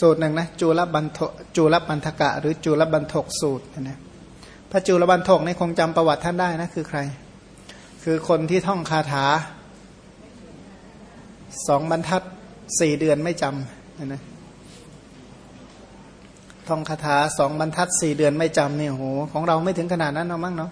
สูตรหนึ่งนะจุลบันทจุลบันทกะ หรือจุลบันทกสูตรนะพระจุลบันทกนี่คงจำประวัติท่านได้นะคือใคร คือคนที่ท่องคาถาสองบรรทัดสี่เดือนไม่จำนะนะท่องคาถาสองบรรทัดสี่เดือนไม่จำเนี่ยโหของเราไม่ถึงขนาดนั้นเนาะมั้งเนาะ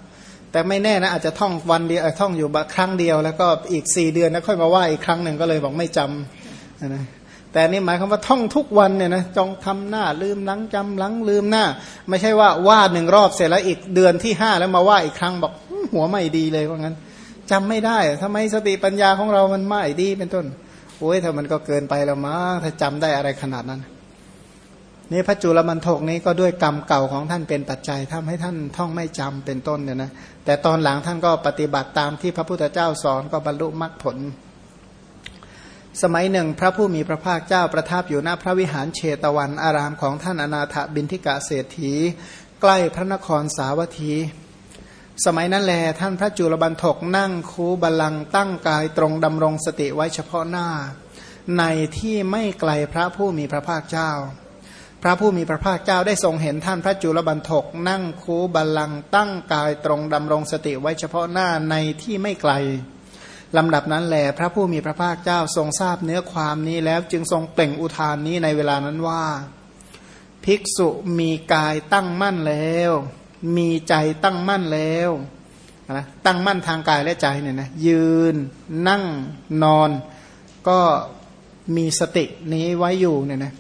แต่ไม่แน่นะอาจจะท่องวันเดียวท่องอยู่ครั้งเดียว แล้วก็อีกสี่เดือนแล้วค่อยมาว่าอีกครั้งหนึ่งก็เลยบอกไม่จำนะ แต่นี่หมายความว่าท่องทุกวันเนี่ยนะจองทำหน้าลืมหลังจำหลังลืมหน้า ไม่ใช่ว่าว่าหนึ่งรอบเสร็จแล้วอีกเดือนที่ห้าแล้วมาว่าอีกครั้งบอกหัวไม่ดีเลยว่างั้นจำไม่ได้ทำไมสติปัญญาของเรามันไม่ดีเป็นต้นโอ้ยถ้ามันก็เกินไปแล้วมั้งถ้าจำได้อะไรขนาดนั้น นี่พระจุลมันทกนี้ก็ด้วยกรรมเก่าของท่านเป็นปัจจัยทำให้ท่านท่องไม่จำเป็นต้นเนี่ยนะแต่ตอนหลังท่านก็ปฏิบัติตามที่พระพุทธเจ้าสอนก็บรรลุมรรคผล สมัยหนึ่งพระผู้มีพระภาคเจ้าประทับอยู่หน้าพระวิหารเชตวันอารามของท่านอนาถบินทิกะเศรษฐี ใกล้พระนครสาวัตถี สมัยนั้นแลท่านพระจุลบันทกนั่งคูบาลังตั้งกายตรงดำรงสติไว้เฉพาะหน้า ในที่ไม่ไกลพระผู้มีพระภาคเจ้า พระผู้มีพระภาคเจ้าได้ทรงเห็นท่านพระจุลบันทกนั่งคูบัลลังตั้งกายตรงดำรงสติไว้เฉพาะหน้าในที่ไม่ไกล ลำดับนั้นแหลพระผู้มีพระภาคเจ้าทรงทราบเนื้อความนี้แล้วจึงทรงเปล่งอุทานนี้ในเวลานั้นว่า ภิกษุมีกายตั้งมั่นแล้ว มีใจตั้งมั่นแล้วนะตั้งมั่นทางกายและใจเนี่ยนะยืน นั่งนอน ก็มีสตินี้ไว้อยู่เนี่ยนะ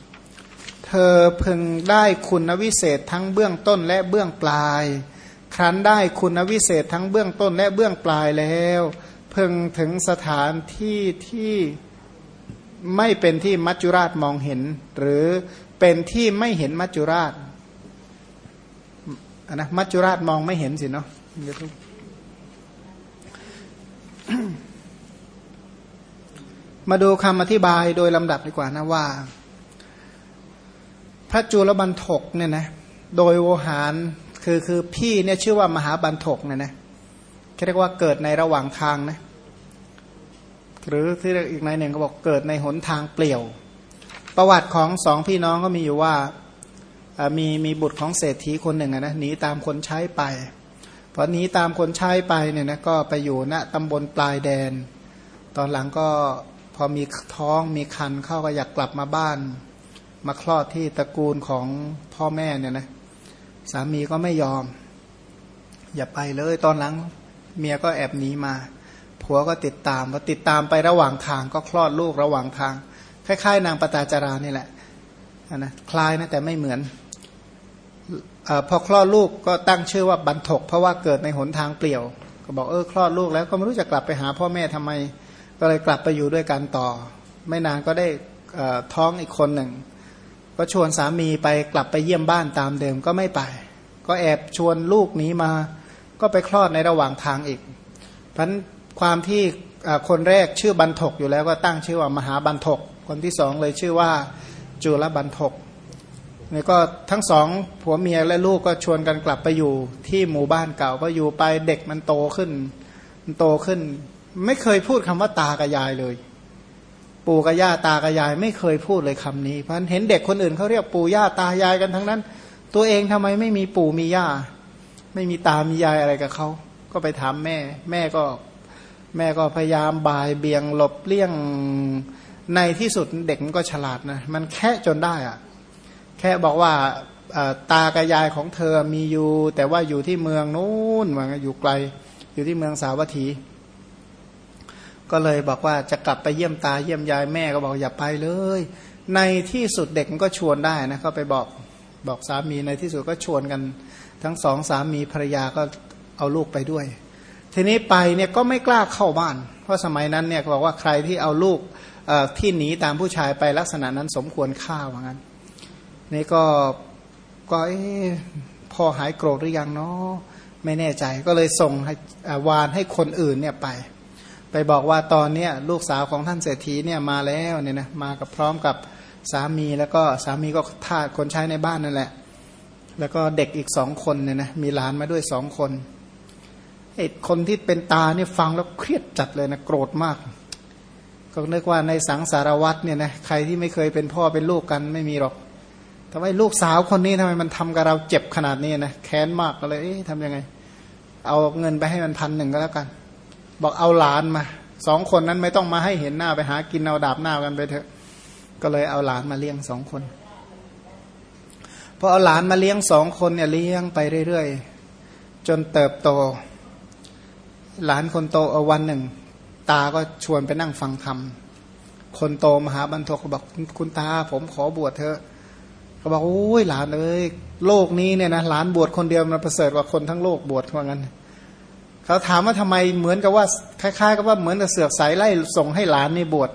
เธอพึงได้คุณวิเศษทั้งเบื้องต้นและเบื้องปลาย ครั้นได้คุณวิเศษทั้งเบื้องต้นและเบื้องปลายแล้ว พึงถึงสถานที่ที่ไม่เป็นที่มัจจุราชมองเห็น หรือเป็นที่ไม่เห็นมัจจุราชนะมัจจุราชมองไม่เห็นสิเนาะมาดูคำอธิบายโดยลำดับดีกว่านะว่า พระจุลบันทกเนี่ยนะโดยโวหารคือคือพี่เนี่ยชื่อว่ามหาบันทกเนี่ยนะเรียกว่าเกิดในระหว่างทางนะ หรือที่อีกในหนึ่งก็บอกเกิดในหนทางเปลี่ยว ประวัติของสองพี่น้องก็มีอยู่ว่ามีมีบุตรของเศรษฐีคนหนึ่งนะหนีตามคนใช้ไปพอหนีตามคนใช้ไปเนี่ยนะก็ไปอยู่ณตำบลปลายแดน ตอนหลังก็พอมีท้องมีคันเข้าก็อยากกลับมาบ้าน มาคลอดที่ตระกูลของพ่อแม่เนี่ยนะสามีก็ไม่ยอม อย่าไปเลยตอนหลังเมียก็แอบหนีมา ผัวก็ติดตามพอติดตามไประหว่างทางก็คลอดลูกระหว่างทาง คล้าย ๆ นางปตาจารานี่แหละนะคล้ายนะแต่ไม่เหมือนอพอคลอดลูกก็ตั้งชื่อว่าบันทก เพราะว่าเกิดในหนทางเปลี่ยว ก็บอกเออคลอดลูกแล้วก็ไม่รู้จะกลับไปหาพ่อแม่ทำไม ก็เลยกลับไปอยู่ด้วยกันต่อ ไม่นานก็ได้ท้องอีกคนหนึ่ง ก็ชวนสามีไปกลับไปเยี่ยมบ้านตามเดิมก็ไม่ไป ก็แอบชวนลูกนี้มา ก็ไปคลอดในระหว่างทางอีก เพัน ความที่คนแรกชื่อบันทกอยู่แล้วก็ตั้งชื่อว่ามหาบันทก คนที่สองเลยชื่อว่าจุลบันทกนี่ก็ทั้งสองผัวเมียและลูกก็ชวนกันกลับไปอยู่ที่หมู่บ้านเก่าก็อยู่ไปเด็กมันโตขึ้น มันโตขึ้น ไม่เคยพูดคำว่าตากับยายเลย ปู่กับย่าตากับยาย ไม่เคยพูดเลยคำนี้เพราะเห็นเด็กคนอื่นเขาเรียกปู่ย่าตายายกันทั้งนั้น ตัวเองทำไมไม่มีปู่มีย่า ไม่มีตามียายอะไรกับเขาก็ไปถามแม่ แม่ก็ แม่ก็พยายามบายเบี่ยงหลบเลี่ยงในที่สุดเด็กมันก็ฉลาดนะ มันแค่จนได้อะแค่บอกว่าตากับยายของเธอมีอยู่ แต่ว่าอยู่ที่เมืองนู้นมันอยู่ไกล อยู่ที่เมืองสาวัตถี ก็เลยบอกว่าจะกลับไปเยี่ยมตาเยี่ยมยายแม่ก็บอกอย่าไปเลย ในที่สุดเด็กก็ชวนได้นะก็ไปบอกบอกสามีในที่สุดก็ชวนกัน ทั้งสองสามีภรรยาก็เอาลูกไปด้วย ทีนี้ไปเนี่ยก็ไม่กล้าเข้าบ้าน เพราะสมัยนั้นเนี่ยบอกว่าใครที่เอาลูกที่หนีตามผู้ชายไปลักษณะนั้นสมควรฆ่าว่างั้นนี่ก็ก็พอหายโกรธหรือยังเนาะไม่แน่ใจก็เลยส่งให้วานให้คนอื่นเนี่ยไป ไปบอกว่าตอนเนี้ยลูกสาวของท่านเศรษฐีเนี่ยมาแล้วเนี่ยนะมากับพร้อมกับสามีแล้วก็สามีก็ทาสคนใช้ในบ้านนั่นแหละ แล้วก็เด็กอีกสองคนเนี่ยนะมีหลานมาด้วยสองคน ไอ้คนที่เป็นตาเนี่ยฟังแล้วเครียดจัดเลยนะโกรธมาก ก็นึกว่าในสังสารวัตรเนี่ยนะใครที่ไม่เคยเป็นพ่อเป็นลูกกันไม่มีหรอกทำไมลูกสาวคนนี้ทำไมมันทำกับเราเจ็บขนาดนี้นะแค้นมากก็เลยทำยังไง เอาเงินไปให้มันพันหนึ่งก็แล้วกัน บอกเอาหลานมาสองคนนั้นไม่ต้องมาให้เห็นหน้าไปหากินเอาดาบหน้ากันไปเถอะ ก็เลยเอาหลานมาเลี้ยงสองคนพอเอาหลานมาเลี้ยงสองคนเนี่ยเลี้ยงไปเรื่อยๆ จนเติบโต หลานคนโตเอาวันหนึ่ง ตาก็ชวนไปนั่งฟังธรรมคนโตมหาบรรทกก็บอกคุณตา ผมขอบวชเถอะเขาบอกโอ้ยหลานเอ้ยโลกนี้เนี่ยนะหลานบวชคนเดียวมันประเสริฐกว่าคนทั้งโลกบวชว่างั้นเขาถามว่าทำไมเหมือนกับว่าคล้ายๆกับว่าเหมือนกับเสือกสายไล่ส่งให้หลานในบวช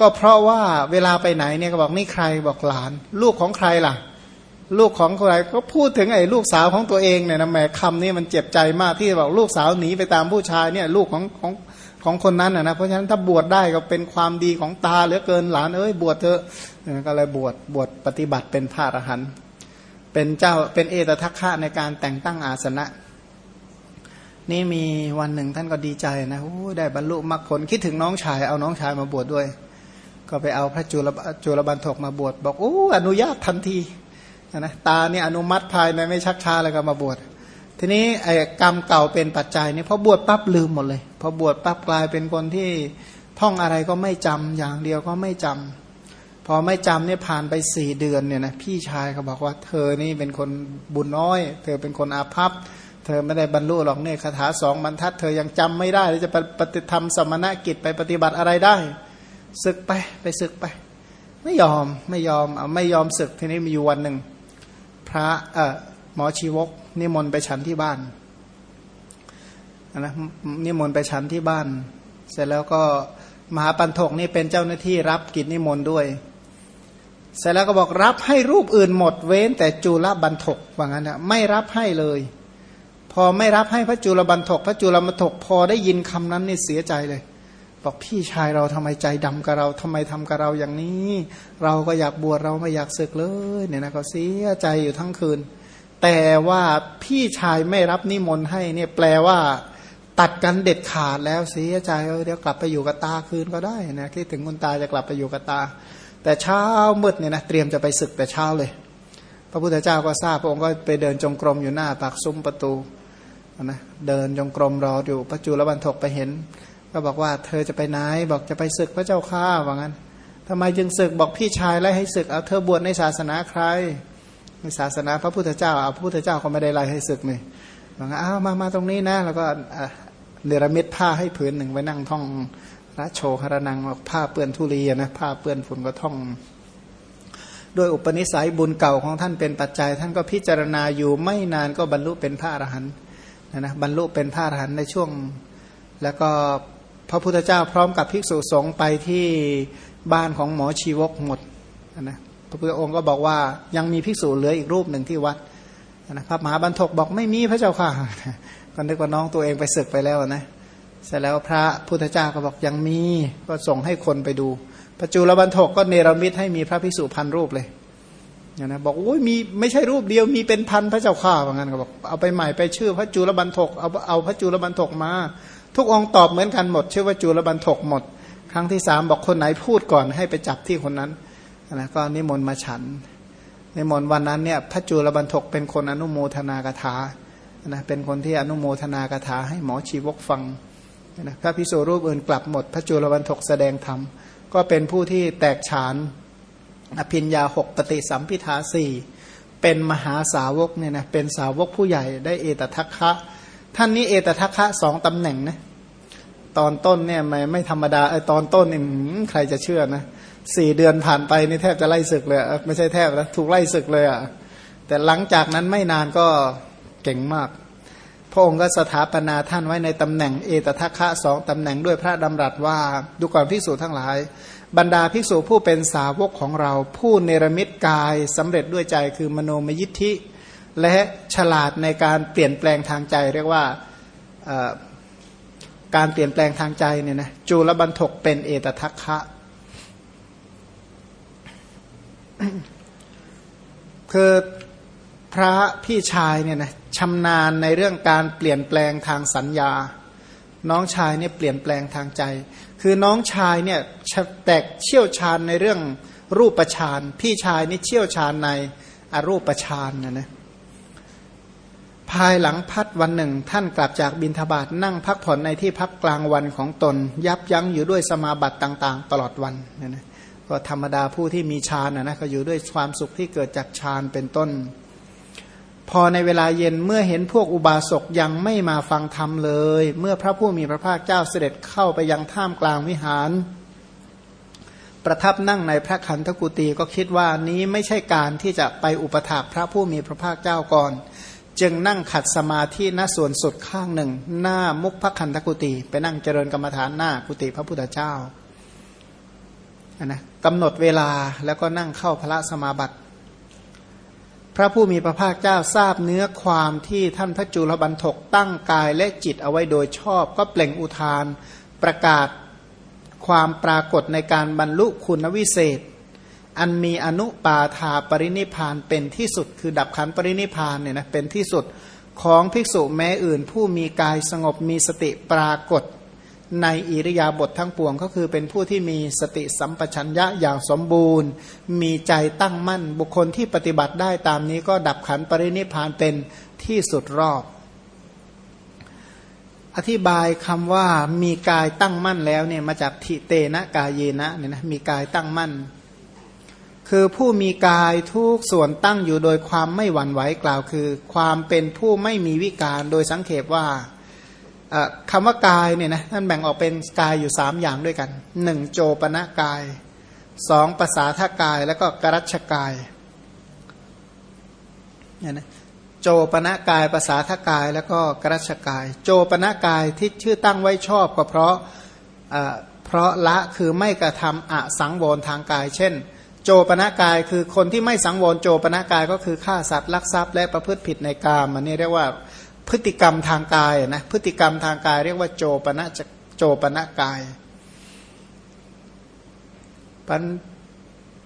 ก็เพราะว่าเวลาไปไหนเนี่ยก็บอกนี่ใครบอกหลาน ลูกของใครล่ะ ลูกของใครก็พูดถึงไอ้ลูกสาวของตัวเองเนี่ยนะแหมคำนี้มันเจ็บใจมากที่บอกลูกสาวหนีไปตามผู้ชายเนี่ยลูกของของของคนนั้นนะเพราะฉะนั้นถ้าบวชได้ก็เป็นความดีของตาเหลือเกินหลานเอ้ยบวชเถอะก็เลยบวชบวชปฏิบัติเป็นพระอรหันต์เป็นเจ้าเป็นเอตทัคคะในการแต่งตั้งอาสนะ นี่มีวันหนึ่งท่านก็ดีใจนะโอ้ได้บรรลุมรรคผลคิดถึงน้องชายเอาน้องชายมาบวชดด้วย ก็ไปเอาพระจุลจุลบันทกมาบวชบอกโอ้อนุญาตทันที นะตาเนี่ยอนุมัติภายในไม่ชักช้าแล้วก็มาบวชทีนี้ไอ้กรรมเก่าเป็นปัจจัยนี่พอบวชปั๊บลืมหมดเลยพอบวชปั๊บกลายเป็นคนที่ท่องอะไรก็ไม่จำอย่างเดียวก็ไม่จำพอไม่จำเนี่ยผ่านไปสี่เดือนเนี่ยนะพี่ชายเขาบอกว่าเธอนี่เป็นคนบุญน้อย เธอเป็นคนอาภัพเธอไม่ได้บรรลุหรอกเนี่ยคาถาสองบรรทัด เธอยังจำไม่ได้จะปฏิธรรมสมณกิจไปปฏิบัติอะไรได้ศึกไปไปศึกไป ไม่ยอมไม่ยอมเอาไม่ยอมศึกทีนี้มีอยู่วันหนึ่ง พระเอ่อหมอชีวก นิมนต์ไปฉันที่บ้านนะนิมนต์ไปฉันที่บ้าน เสร็จแล้วก็มหาปันถกนี่เป็นเจ้าหน้าที่รับกิจนิมนต์ด้วย เสร็จแล้วก็บอกรับให้รูปอื่นหมดเว้น แต่จุลบันทกว่างั้นนะไม่รับให้เลย พอไม่รับให้พระจุลบันทกพระจุลบันทกพอได้ยินคำนั้นนี่เสียใจเลย บอกพี่ชายเราทำไมใจดำกับเราทำไมทำกับเราอย่างนี้ เราก็อยากบวชเราไม่อยากศึกเลยเนี่ยนะก็เสียใจอยู่ทั้งคืน แต่ว่าพี่ชายไม่รับนิมนต์ให้เนี่ยแปลว่า ตัดกันเด็ดขาดแล้วเสียใจเดี๋ยวกลับไปอยู่กับตาคืนก็ได้นะคิดถึงคุณตาจะกลับไปอยู่กับตา แต่เช้ามืดเนี่ยนะเตรียมจะไปศึกแต่เช้าเลย พระพุทธเจ้าก็ทราบพระองค์ก็ไปเดินจงกรมอยู่หน้าปากซุ้มประตูนะเดินจงกรมรออยู่พระจุลบันทกไปเห็น ก็บอกว่าเธอจะไปไหน บอกจะไปศึกพระเจ้าข้าว่างั้นทำไมจึงศึกบอกพี่ชายไล่ให้ศึกเอาเธอบวชในศาสนาใคร ในศาสนาพระพุทธเจ้าเอาพระพุทธเจ้าเขาไม่ได้ไล่ให้ศึกนี่บอกว่าอ้าวมามาตรงนี้นะ แล้วก็เนรมิตผ้าให้ผืนหนึ่งไว้นั่งท่องระโชครนังผ้าเปื้อนทุลีนะผ้าเปื้อนฝุ่นก็ท่องด้วยอุปนิสัยบุญเก่าของท่านเป็นปัจจัย ท่านก็พิจารณาอยู่ไม่นานก็บรรลุเป็นพระอรหันต์นะนะบรรลุเป็นพระอรหันต์ในช่วง แล้วก็ พระพุทธเจ้าพร้อมกับภิกษุสงฆ์ไปที่บ้านของหมอชีวกหมดนะพระพุทธองค์ก็บอกว่ายังมีภิกษุเหลืออีกรูปหนึ่งที่วัดนะครับมหาบรรทกบอกไม่มีพระเจ้าค่ะก็นึกว่าน้องตัวเองไปศึกไปแล้วนะเสร็จแล้วพระพุทธเจ้าก็บอกยังมีก็ส่งให้คนไปดูพระจุลบรรทกก็เนรมิตให้มีพระภิกษุพันรูปเลย นะบอกโอ้ยมีไม่ใช่รูปเดียวมีเป็นพันพระเจ้าข่าว่างั้นก็บอกเอาไปใหม่ไปชื่อพระจุลบรรทกเอาเอาพระจุลบรรทกมา ทุกองตอบเหมือนกันหมด ชื่อว่าจุลบรรทกหมด ครั้งที่สามบอกคนไหนพูดก่อนให้ไปจับที่คนนั้นนะก็นิมนต์มาฉันนิมนต์วันนั้นเนี่ยพระจุลบรรทกเป็นคนอนุโมทนากถานะเป็นคนที่อนุโมทนากถาให้หมอชีวกฟังนะพระพิโสรูปอื่นกลับหมด พระจุลบรรทกแสดงธรรมก็เป็นผู้ที่แตกฉาน อภิญญาหกปฏิสัมพิทาสี่เป็นมหาสาวกเนี่ยนะเป็นสาวกผู้ใหญ่ได้เอตทัคคะ ท่านนี้เอตทัคคะสองตำแหน่งนะตอนต้นเนี่ยไม่ไม่ธรรมดาไอตอนต้นนี่ใครจะเชื่อนะสี่เดือนผ่านไปนี่แทบจะไล่ศึกเลยไม่ใช่แทบนะถูกไล่ศึกเลยอะแต่หลังจากนั้นไม่นานก็เก่งมาก พระองค์ก็สถาปนาท่านไว้ในตำแหน่งเอตทัคคะสองตำแหน่งด้วยพระดำรัสว่าดูก่อนภิกษุทั้งหลาย บรรดาภิกษุผู้เป็นสาวกของเรา ผู้เนรมิตกายสำเร็จด้วยใจคือมโนมยิทธิ และฉลาดในการเปลี่ยนแปลงทางใจ เรียกว่าการเปลี่ยนแปลงทางใจเนี่ยนะจูลบันทกเป็นเอตทัคคะคือพระพี่ชายเนี่ยนะชำนาญในเรื่องการเปลี่ยนแปลงทางสัญญา น้องชายเนี่ยเปลี่ยนแปลงทางใจ คือน้องชายเนี่ยแตกเชี่ยวชาญในเรื่องรูปฌานพี่ชายนี่เชี่ยวชาญในอรูปฌานนะนะภายหลังพัดวันหนึ่ง ท่านกลับจากบินทบาทนั่งพักผ่อนในที่พักกลางวันของตน ยับยั้งอยู่ด้วยสมาบัติต่าง ๆ ตลอดวันนะนะก็ธรรมดาผู้ที่มีฌานนะนะก็อยู่ด้วยความสุขที่เกิดจากฌานเป็นต้น พอในเวลาเย็นเมื่อเห็นพวกอุบาสกยังไม่มาฟังธรรมเลย เมื่อพระผู้มีพระภาคเจ้าเสด็จเข้าไปยังท่ามกลางวิหาร ประทับนั่งในพระขันธกุตีก็คิดว่านี้ไม่ใช่การที่จะไปอุปถากพระผู้มีพระภาคเจ้าก่อน จึงนั่งขัดสมาธิณส่วนสุดข้างหนึ่ง หน้ามุกพระขันธกุตีไปนั่งเจริญกรรมฐานหน้ากุฏิพระพุทธเจ้านะกำหนดเวลาแล้วก็นั่งเข้าพระสมาบัติ พระผู้มีพระภาคเจ้าทราบเนื้อความที่ท่านพระจุลบันทกตั้งกายและจิตเอาไว้โดยชอบ ก็เปล่งอุทานประกาศความปรากฏในการบรรลุคุณวิเศษ อันมีอนุปาธาปรินิพานเป็นที่สุด คือดับขันปรินิพานเนี่ยนะเป็นที่สุดของภิกษุแม้อื่นผู้มีกายสงบมีสติปรากฏ ในอิริยาบถททั้งปวงก็คือเป็นผู้ที่มีสติสัมปชัญญะอย่างสมบูรณ์ มีใจตั้งมั่น บุคคลที่ปฏิบัติได้ตามนี้ก็ดับขันปรินิพานเป็นที่สุดรอบ อธิบายคำว่ามีกายตั้งมั่นแล้วเนี่ยมาจากทิเตนะกายเยนะเนี่ยนะมีกายตั้งมั่น คือผู้มีกายทุกส่วนตั้งอยู่โดยความไม่หวั่นไหวกล่าวคือ ความเป็นผู้ไม่มีวิการโดยสังเขปว่า คำว่ากายเนี่ยนะท่านแบ่งออกเป็นกายอยู่สามอย่างด้วยกันหนึ่งโจปนะกายสองภาษาท่ากายแล้วก็กรัชกายเนี่ยนะโจปนะกายภาษาท่ากายแล้วก็กรัชกาย โจปนะกายที่ชื่อตั้งไว้ชอบก็เพราะเพราะละคือไม่กระทำอสังวรทางกาย เช่น โจปนะกายคือคนที่ไม่สังวรโจปนะกายก็คือฆ่าสัตว์ลักทรัพย์และประพฤติผิดในกามอันนี้เรียกว่า พฤติกรรมทางกายนะพฤติกรรมทางกาย เรียกว่าโจปนะโจปนะกายปัน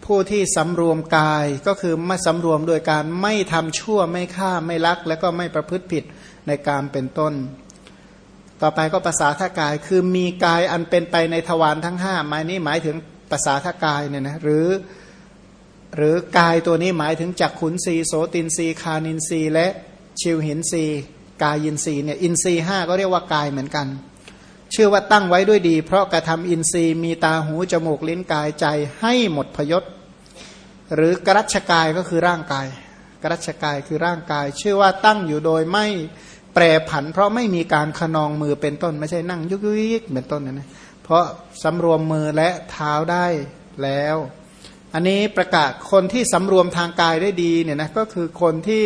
ผู้ที่สำรวมกายก็คือไม่สำรวมโดยการไม่ทำชั่วไม่ฆ่าไม่ลัก และก็ไม่ประพฤติผิดในการเป็นต้น ต่อไปก็ภาษาทากายคือมีกายอันเป็นไปในทวารทั้งห้าหมายนี้หมายถึงภาษาทากายเนี่ยนะหรือหรือกายตัวนี้หมายถึงจักขุนสีโสตินสีคานินสีและชิวหินสี กายอินทรีย์เนี่ยอินทรีย์ห้าก็เรียกว่ากายเหมือนกันเชื่อว่าตั้งไว้ด้วยดี เพราะกระทำอินทรีย์มีตาหูจมูกลิ้นกายใจให้หมดพยศ หรือกรัชกายก็คือร่างกาย กรัชกายคือร่างกายเชื่อว่าตั้งอยู่โดยไม่แปรผัน เพราะไม่มีการขนองมือเป็นต้น ไม่ใช่นั่งยุกยิกเป็นต้นนะนะเพราะสำรวมมือและเท้าได้แล้ว อันนี้ประกาศคนที่สำรวมทางกายได้ดีเนี่ยนะก็คือคนที่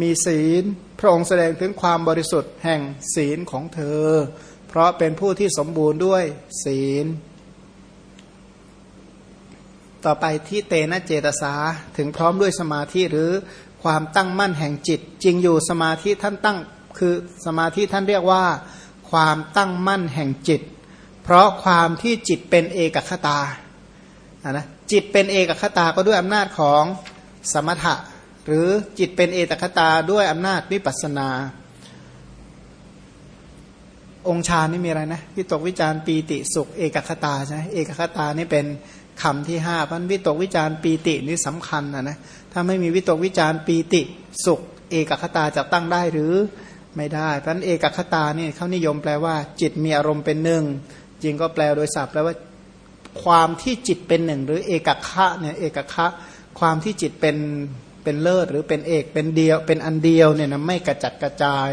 มีศีล ระองค์แสดงถึงความบริสุทธิ์แห่งศีลของเธอ เพราะเป็นผู้ที่สมบูรณ์ด้วยศีล ต่อไปที่เตนะเจตสาถึงพร้อมด้วยสมาธิหรือความตั้งมั่นแห่งจิต จริงอยู่สมาธิท่านตั้งคือสมาธิท่านเรียกว่า ความตั้งมั่นแห่งจิต เพราะความที่จิตเป็นเอกคตานะจิตเป็นเอกคตาก็ด้วยอำนาจของสมถะ หรือจิตเป็นเอตคตาด้วยอำนาจวิปัสนา องค์ฌานนี่มีอะไรนะวิตกวิจารปีติสุข เอกคตาใช่ไหมเอกคตานี่เป็นคำที่ห้าพันวิตกวิจารปีตินี่สำคัญนะนะถ้าไม่มีวิตกวิจารปีติสุข เอกคตาจะตั้งได้หรือไม่ได้เพราะนั้นเอกคตานี่เขานิยมแปลว่าจิตมีอารมณ์เป็นหนึ่งจริงก็แปลโดยศัพท์แปลว่าความที่จิตเป็นหนึ่ง หรือเอกคะเนี่ยเอกคะความที่จิตเป็น เป็นเลิศหรือเป็นเอกเป็นเดียว เป็นอันเดียวเนี่ยนะไม่กระจัดกระจาย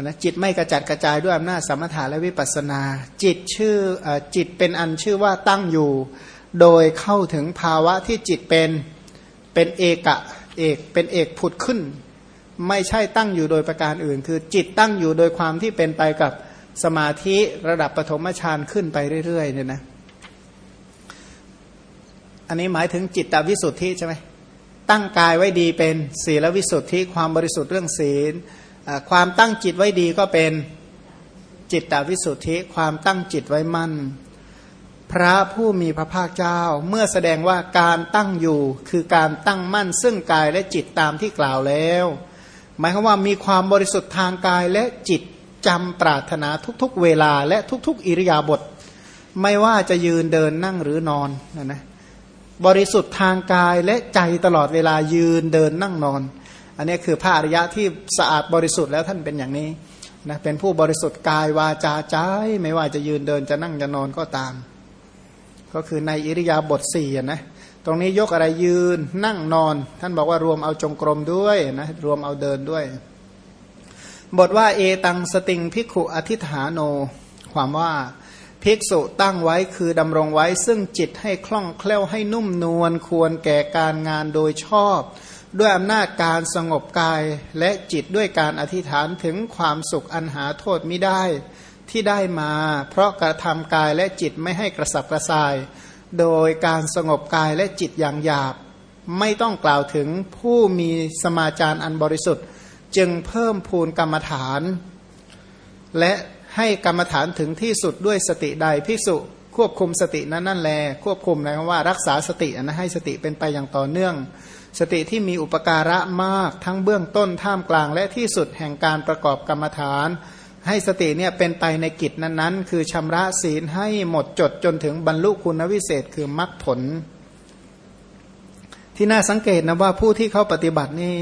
นะจิตไม่กระจัดกระจายด้วยอำนาจสมถะและวิปัสนา จิตชื่ออจิตเป็นอันชื่อว่าตั้งอยู่ โดยเข้าถึงภาวะที่จิตเป็นเป็นเอกะเอกเป็นเอกผุดขึ้น ไม่ใช่ตั้งอยู่โดยประการอื่น คือจิตตั้งอยู่โดยความที่เป็นไปกับสมาธิระดับปฐมฌานขึ้นไปเรื่อยๆเนี่ยนะอันนี้หมายถึงจิตตวิสุทธิใช่ไหม ตั้งกายไว้ดีเป็นศีลวิสุทธิความบริสุทธิ์เรื่องศีล ความตั้งจิตไว้ดีก็เป็นจิตตวิสุทธิความตั้งจิตไว้มั่น พระผู้มีพระภาคเจ้าเมื่อแสดงว่าการตั้งอยู่คือการตั้งมั่น ซึ่งกายและจิตตามที่กล่าวแล้ว หมายความว่ามีความบริสุทธิ์ทางกายและจิตจำปรารถนาทุกๆ เวลาและทุกๆ อิริยาบถไม่ว่าจะยืนเดินนั่งหรือนอนนะนะ บริสุทธิ์ทางกายและใจตลอดเวลายืนเดินนั่งนอน อันนี้คือพระอริยะที่สะอาดบริสุทธิ์แล้วท่านเป็นอย่างนี้นะเป็นผู้บริสุทธิ์กายวาจาใจไม่ว่าจะยืนเดินจะนั่งจะนอนก็ตาม ก็คือในอิริยาบถสี่นะตรงนี้ยกอะไรยืนนั่งนอน ท่านบอกว่ารวมเอาจงกรมด้วยนะรวมเอาเดินด้วย บทว่าเอตังสติงพิกขุอธิฐานโน ความว่า ภิกษุตั้งไว้คือดำรงไว้ซึ่งจิตให้คล่องแคล่วให้นุ่มนวลควรแก่การงานโดยชอบ ด้วยอำนาจการสงบกายและจิตด้วยการอธิษฐานถึงความสุขอันหาโทษไม่ได้ที่ได้มา เพราะกระทำกายและจิตไม่ให้กระสับกระส่าย โดยการสงบกายและจิตอย่างหยาบ ไม่ต้องกล่าวถึงผู้มีสมาจารอันบริสุทธิ์ จึงเพิ่มพูนกรรมฐาน และ ให้กรรมฐานถึงที่สุดด้วยสติใดภิกษุ ควบคุมสตินั้นนั่นแล ควบคุมนะว่ารักษาสตินะให้สติเป็นไปอย่างต่อเนื่อง สติที่มีอุปการะมากทั้งเบื้องต้นท่ามกลางและที่สุดแห่งการประกอบกรรมฐาน ให้สติเนี่ยเป็นไปในกิจนั้นๆ คือชำระศีลให้หมดจดจนถึงบรรลุคุณวิเศษคือมรรคผล ที่น่าสังเกตนะว่าผู้ที่เขาปฏิบัตินี่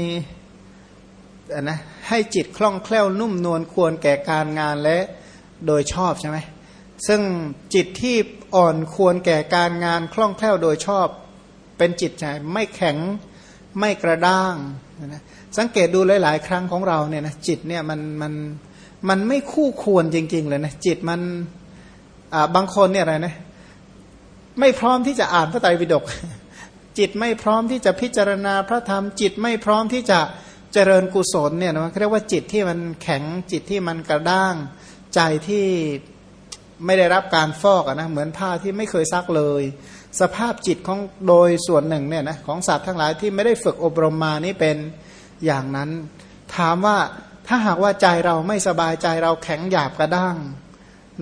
นะให้จิตคล่องแคล่วนุ่มนวลควรแก่การงานและ โดยชอบใช่ไหมซึ่งจิตที่อ่อนควรแก่การงานคล่องแคล่วโดยชอบ เป็นจิตใจไม่แข็งไม่กระด้างนะสังเกตดูหลาย ๆ ครั้งของเราเนี่ยนะจิตเนี่ยมันมันมันไม่คู่ควรจริง ๆ เลยนะจิตมันบางคนเนี่ยอะไรนะไม่พร้อมที่จะอ่านพระไตรปิฎกจิตไม่พร้อมที่จะพิจารณาพระธรรม จิตไม่พร้อมที่จะเจริญกุศลเนี่ยนะเรียกว่าจิตที่มันแข็งจิตที่มันกระด้าง ใจที่ไม่ได้รับการฟอกนะเหมือนผ้าที่ไม่เคยซักเลย สภาพจิตของโดยส่วนหนึ่งเนี่ยนะของสัตว์ทั้งหลายที่ไม่ได้ฝึกอบรมมานี่เป็นอย่างนั้น ถามว่าถ้าหากว่าใจเราไม่สบายใจเราแข็งหยาบกระด้าง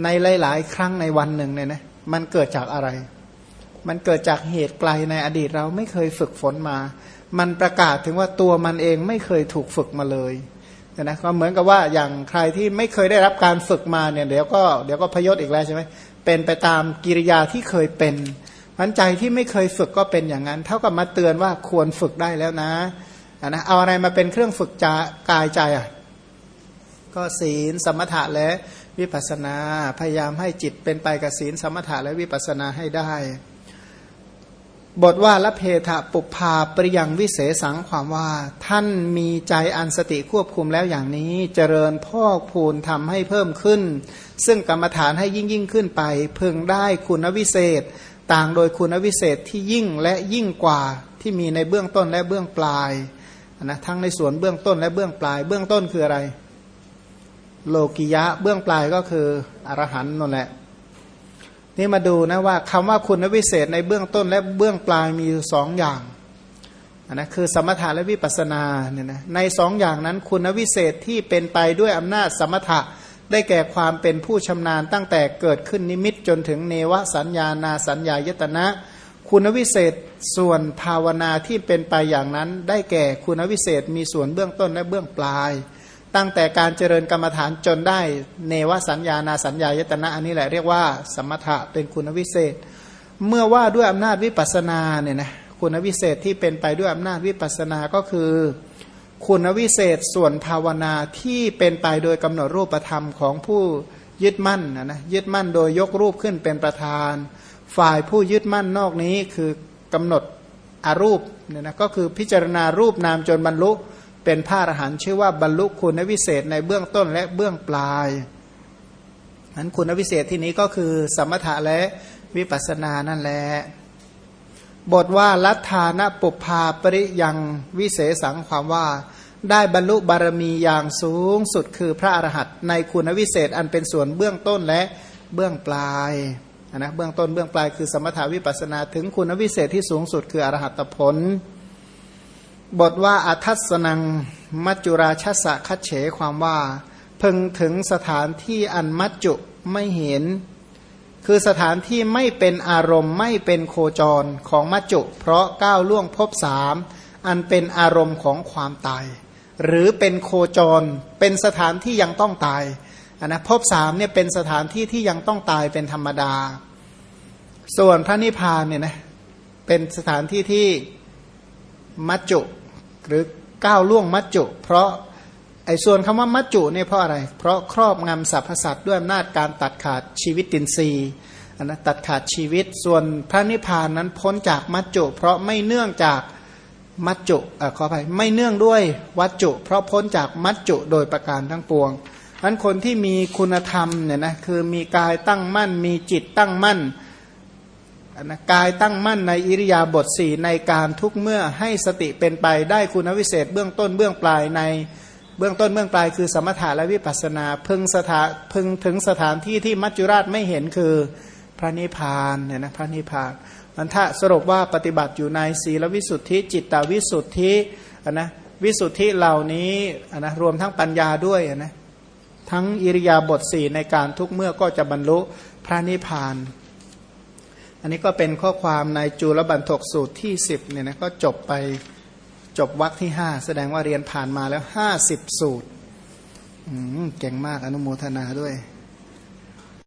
ในหลาย ๆ ครั้งในวันหนึ่งเนี่ยนะมันเกิดจากอะไร มันเกิดจากเหตุไกลในอดีตเราไม่เคยฝึกฝนมา มันประกาศถึงว่าตัวมันเองไม่เคยถูกฝึกมาเลย นะก็เหมือนกับว่าอย่างใครที่ไม่เคยได้รับการฝึกมาเนี่ยเดี๋ยวก็เดี๋ยวก็พยศอีกแล้วใช่ไหมเป็นไปตามกิริยาที่เคยเป็นพันใจที่ไม่เคยฝึกก็เป็นอย่างนั้น เท่ากับมาเตือนว่าควรฝึกได้แล้วนะนะเอาอะไรมาเป็นเครื่องฝึกจากายใจอะก็ศีลสมถะและวิปัสนา พยายามให้จิตเป็นไปกับศีลสมถะและวิปัสนาให้ได้ บทว่าละเพทะปุพาปริยังวิเศษสังความว่า ท่านมีใจอันสติควบคุมแล้วอย่างนี้เจริญพ่อพูนทำให้เพิ่มขึ้น ซึ่งกรรมฐานให้ยิ่งยิ่งขึ้นไปเพึงได้คุณวิเศษ ต่างโดยคุณวิเศษที่ยิ่งและยิ่งกว่าที่มีในเบื้องต้นและเบื้องปลายนะทั้งในส่วนเบื้องต้นและเบื้องปลาย เบื้องต้นคืออะไร โลกิยะเบื้องปลายก็คืออรหันต์นั่นแหละ นี่มาดูนะว่าคำว่าคุณวิเศษในเบื้องต้นและเบื้องปลายมีสองอย่างนะคือสมถะและวิปัสนาเนี่ยนะในสองอย่างนั้นคุณวิเศษที่เป็นไปด้วยอำนาจสมถะได้แก่ความเป็นผู้ชำนาญตั้งแต่เกิดขึ้นนิมิตจนถึงเนวสัญญานาสัญญายตนะ คุณวิเศษส่วนภาวนาที่เป็นไปอย่างนั้น ได้แก่คุณวิเศษมีส่วนเบื้องต้นและเบื้องปลาย ตั้งแต่การเจริญกรรมฐานจนได้เนวสัญญานาสัญญายตนะอันนี้แหละเรียกว่า สมถะเป็นคุณวิเศษ เมื่อว่าด้วยอำนาจวิปัสนาเนี่ยนะคุณวิเศษที่เป็นไปด้วยอำนาจวิปัสนาก็คือ คุณวิเศษส่วนภาวนาที่เป็นไปโดยกำหนดรูปธรรมของผู้ยึดมั่นนะนะยึดมั่นโดยยกรูปขึ้นเป็นประธาน ฝ่ายผู้ยึดมั่นนอกนี้คือกำหนดอรูปเนี่ยนะก็คือพิจารณารูปนามจนบรรลุ เป็นพระอรหันต์ชื่อว่าบรรลุคุณวิเศษในเบื้องต้นและเบื้องปลายนั้นคุณวิเศษที่นี้ก็คือ สมถะและวิปัสสนานั่นแหละบทว่าลัทธานะปุพาปริยังวิเศษสังความว่า ได้บรรลุบารมีอย่างสูงสุดคือพระอรหันต์ในคุณวิเศษอันเป็นส่วนเบื้องต้นและเบื้องปลายนะเบื้องต้นเบื้องปลายคือสมถาวิปัสนาถึงคุณวิเศษที่สูงสุดคืออรหัตผล บทว่าอัทัศนัง มัจจุราชสะคัดเฉความว่าเพึงถึงสถานที่อันมัจจุไม่เห็น คือสถานที่ไม่เป็นอารมณ์ไม่เป็นโคจรของมัจจุ เพราะก้าวล่วงพบสามอันเป็นอารมณ์ของความตาย หรือเป็นโคจรเป็นสถานที่ยังต้องตายนนะพบสามเนี่ยเป็นสถานที่ที่ยังต้องตายเป็นธรรมดา ส่วนพระนิพพานเนี่ยนะเป็นสถานที่ที่มัจจุ หรือก้าวล่วงมัจจุ เพราะไอ้ส่วนคำว่ามัจจุเนี่ยเพราะอะไร เพราะครอบงำสรรพสัตว์ด้วยอำนาจการตัดขาดชีวิตตินรีอันนะตัดขาดชีวิตส่วนพระนิพพานนั้นพ้นจากมัจจุ เพราะไม่เนื่องจากมัจจุอะขออภัยไม่เนื่องด้วยวัจจุ เพราะพ้นจากมัจจุโดยประการทั้งปวงนั้นคนที่มีคุณธรรมเนี่ยนะคือมีกายตั้งมั่น มีจิตตั้งมั่น นะกายตั้งมั่นในอิริยาบถสี่ในการทุกเมื่อให้สติเป็นไปได้คุณวิเศษ เบื้องต้นเบื้องปลายในเบื้องต้นเบื้องปลายคือสมถะและวิปัสสนาพึงสถาพึงถึงสถานที่ที่มัจจุราชไม่เห็นคือพระนิพพานเนี่ยนะพระนิพพานมันถ้าสรุปว่าปฏิบัติอยู่ในศีลวิสุทธิ จิตตวิสุทธิอันนะวิสุทธิเหล่านี้อันนะรวมทั้งปัญญาด้วยอันนะทั้งอิริยาบถสี่ในการทุกเมื่อก็จะบรรลุพระนิพพาน อันนี้ก็เป็นข้อความในจุลบันทกสูตรที่สิบเนี่ยนะก็จบไปจบวรรคที่ห้าแสดงว่าเรียนผ่านมาแล้วห้าสิบสูตรอืมเก่งมากอนุโมทนาด้วย